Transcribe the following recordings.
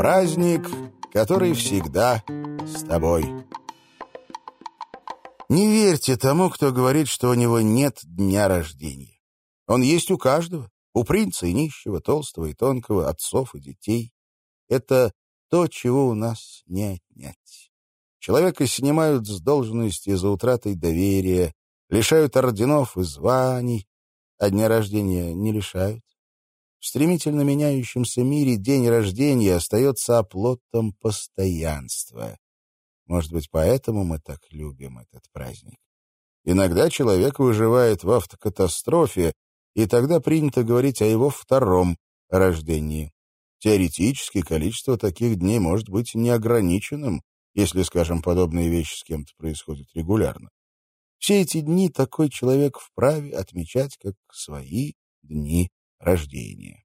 Праздник, который всегда с тобой. Не верьте тому, кто говорит, что у него нет дня рождения. Он есть у каждого, у принца и нищего, толстого и тонкого, отцов и детей. Это то, чего у нас не отнять. Человека снимают с должности за утратой доверия, лишают орденов и званий, а дня рождения не лишают. В стремительно меняющемся мире день рождения остается оплотом постоянства. Может быть, поэтому мы так любим этот праздник. Иногда человек выживает в автокатастрофе, и тогда принято говорить о его втором рождении. Теоретически количество таких дней может быть неограниченным, если, скажем, подобные вещи с кем-то происходят регулярно. Все эти дни такой человек вправе отмечать как свои дни рождения.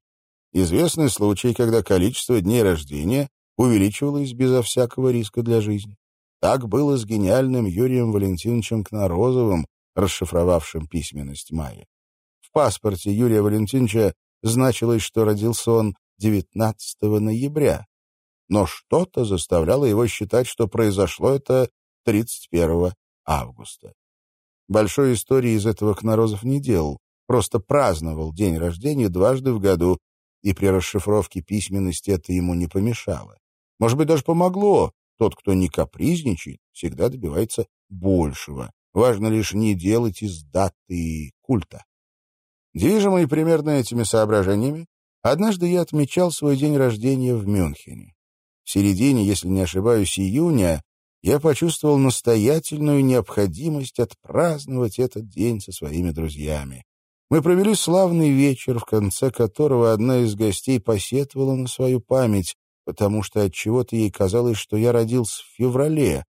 Известны случаи, когда количество дней рождения увеличивалось безо всякого риска для жизни. Так было с гениальным Юрием Валентиновичем Кнорозовым, расшифровавшим письменность Майя. В паспорте Юрия Валентиновича значилось, что родился он 19 ноября, но что-то заставляло его считать, что произошло это 31 августа. Большой истории из этого Кнорозов не делал, просто праздновал день рождения дважды в году, и при расшифровке письменности это ему не помешало. Может быть, даже помогло. Тот, кто не капризничает, всегда добивается большего. Важно лишь не делать из даты культа. Движимый примерно этими соображениями, однажды я отмечал свой день рождения в Мюнхене. В середине, если не ошибаюсь, июня я почувствовал настоятельную необходимость отпраздновать этот день со своими друзьями. Мы провели славный вечер, в конце которого одна из гостей посетовала на свою память, потому что от чего то ей казалось, что я родился в феврале.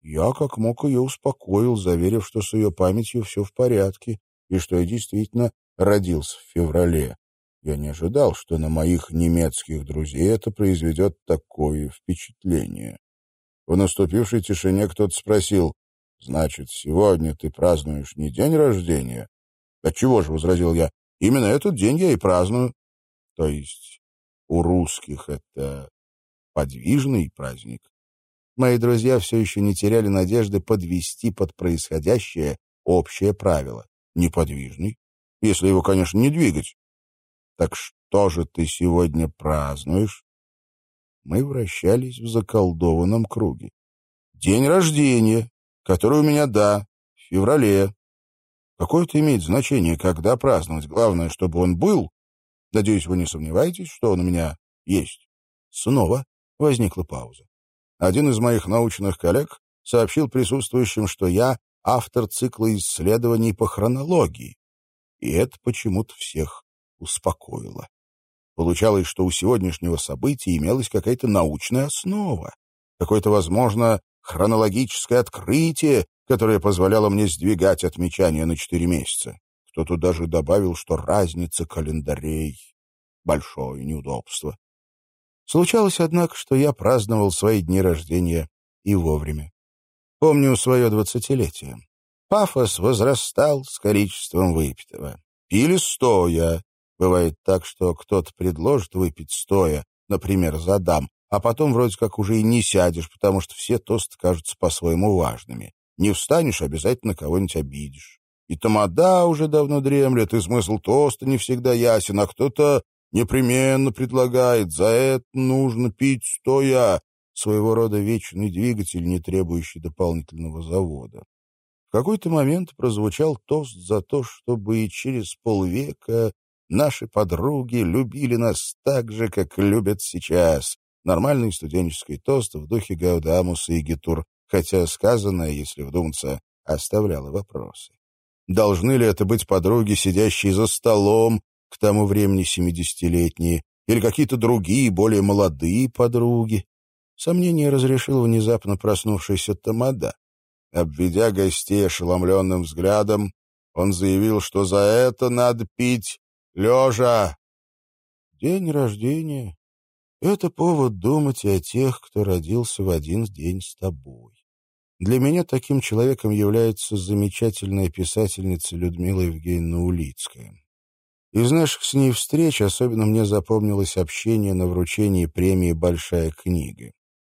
Я как мог ее успокоил, заверив, что с ее памятью все в порядке, и что я действительно родился в феврале. Я не ожидал, что на моих немецких друзей это произведет такое впечатление. В наступившей тишине кто-то спросил, «Значит, сегодня ты празднуешь не день рождения, «Отчего же?» — возразил я. «Именно этот день я и праздную». То есть у русских это подвижный праздник. Мои друзья все еще не теряли надежды подвести под происходящее общее правило. Неподвижный, если его, конечно, не двигать. Так что же ты сегодня празднуешь? Мы вращались в заколдованном круге. День рождения, который у меня, да, в феврале. Какое это имеет значение, когда праздновать? Главное, чтобы он был. Надеюсь, вы не сомневаетесь, что он у меня есть. Снова возникла пауза. Один из моих научных коллег сообщил присутствующим, что я автор цикла исследований по хронологии. И это почему-то всех успокоило. Получалось, что у сегодняшнего события имелась какая-то научная основа, какое-то, возможно, хронологическое открытие, которая позволяла мне сдвигать отмечания на четыре месяца. Кто-то даже добавил, что разница календарей — большое неудобство. Случалось, однако, что я праздновал свои дни рождения и вовремя. Помню свое двадцатилетие. Пафос возрастал с количеством выпитого. Пили стоя. Бывает так, что кто-то предложит выпить стоя, например, за дам, а потом вроде как уже и не сядешь, потому что все тосты кажутся по-своему важными. Не встанешь, обязательно кого-нибудь обидишь. И тамада уже давно дремлет, и смысл тоста не всегда ясен, а кто-то непременно предлагает «за это нужно пить стоя», своего рода вечный двигатель, не требующий дополнительного завода. В какой-то момент прозвучал тост за то, чтобы и через полвека наши подруги любили нас так же, как любят сейчас. Нормальный студенческий тост в духе Гаудамуса и Гитур хотя сказанное, если вдуматься, оставляло вопросы. Должны ли это быть подруги, сидящие за столом, к тому времени семидесятилетние, или какие-то другие, более молодые подруги? Сомнение разрешил внезапно проснувшийся Тамада. Обведя гостей ошеломленным взглядом, он заявил, что за это надо пить лежа. День рождения — это повод думать и о тех, кто родился в один день с тобой. Для меня таким человеком является замечательная писательница Людмила Евгеньевна Улицкая. Из наших с ней встреч особенно мне запомнилось общение на вручении премии «Большая книга».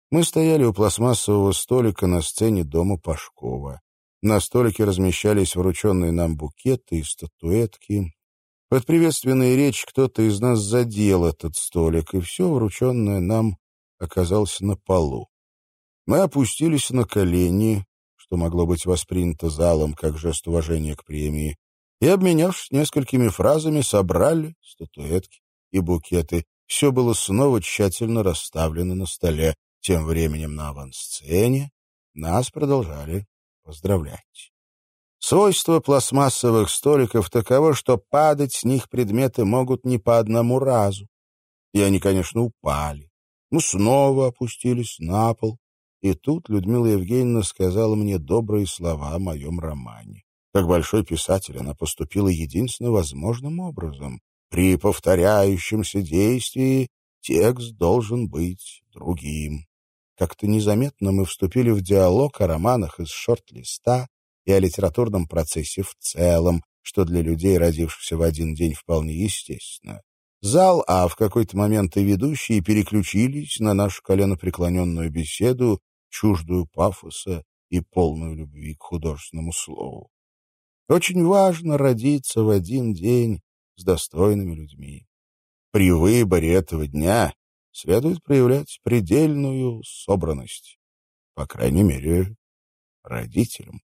Мы стояли у пластмассового столика на сцене дома Пашкова. На столике размещались врученные нам букеты и статуэтки. Под приветственную речь кто-то из нас задел этот столик, и все врученное нам оказалось на полу. Мы опустились на колени, что могло быть воспринято залом как жест уважения к премии, и, обменявшись несколькими фразами, собрали статуэтки и букеты. Все было снова тщательно расставлено на столе. Тем временем на авансцене нас продолжали поздравлять. Свойство пластмассовых столиков таково, что падать с них предметы могут не по одному разу. И они, конечно, упали. Мы снова опустились на пол, и тут Людмила Евгеньевна сказала мне добрые слова о моем романе. Как большой писатель она поступила единственно возможным образом. При повторяющемся действии текст должен быть другим. Как-то незаметно мы вступили в диалог о романах из шорт-листа и о литературном процессе в целом, что для людей, родившихся в один день, вполне естественно. Зал, а в какой-то момент и ведущие переключились на нашу коленопреклоненную беседу, чуждую пафоса и полную любви к художественному слову. Очень важно родиться в один день с достойными людьми. При выборе этого дня следует проявлять предельную собранность, по крайней мере, родителям.